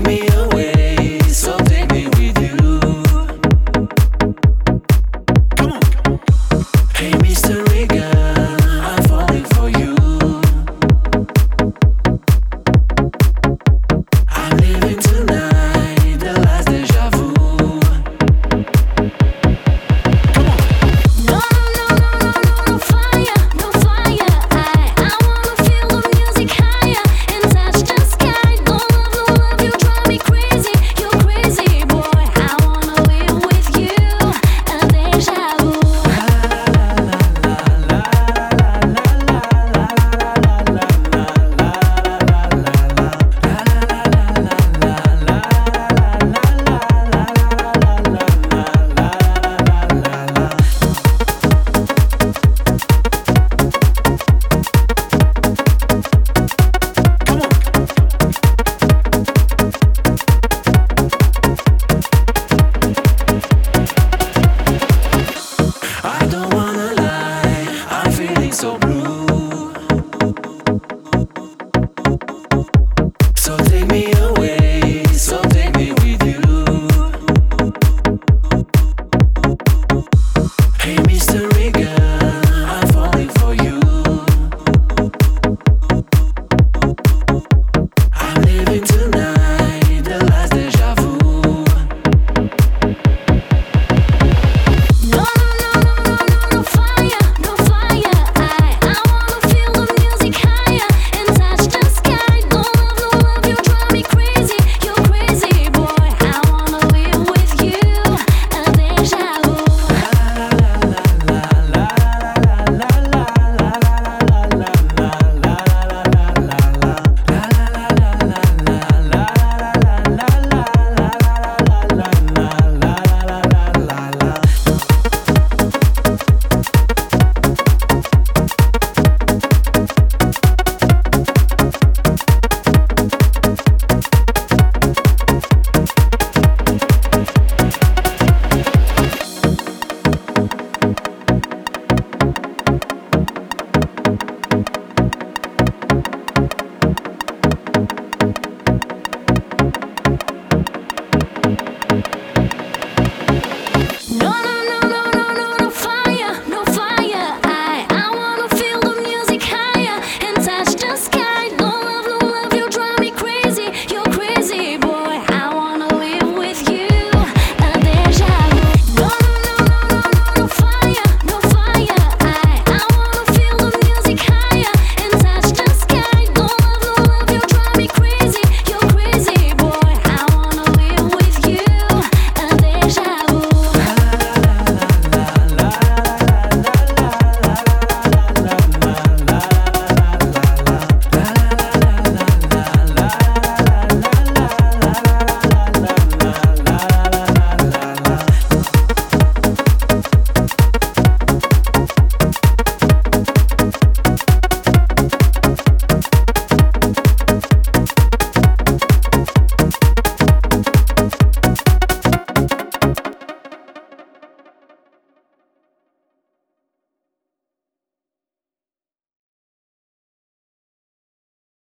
me Take me away.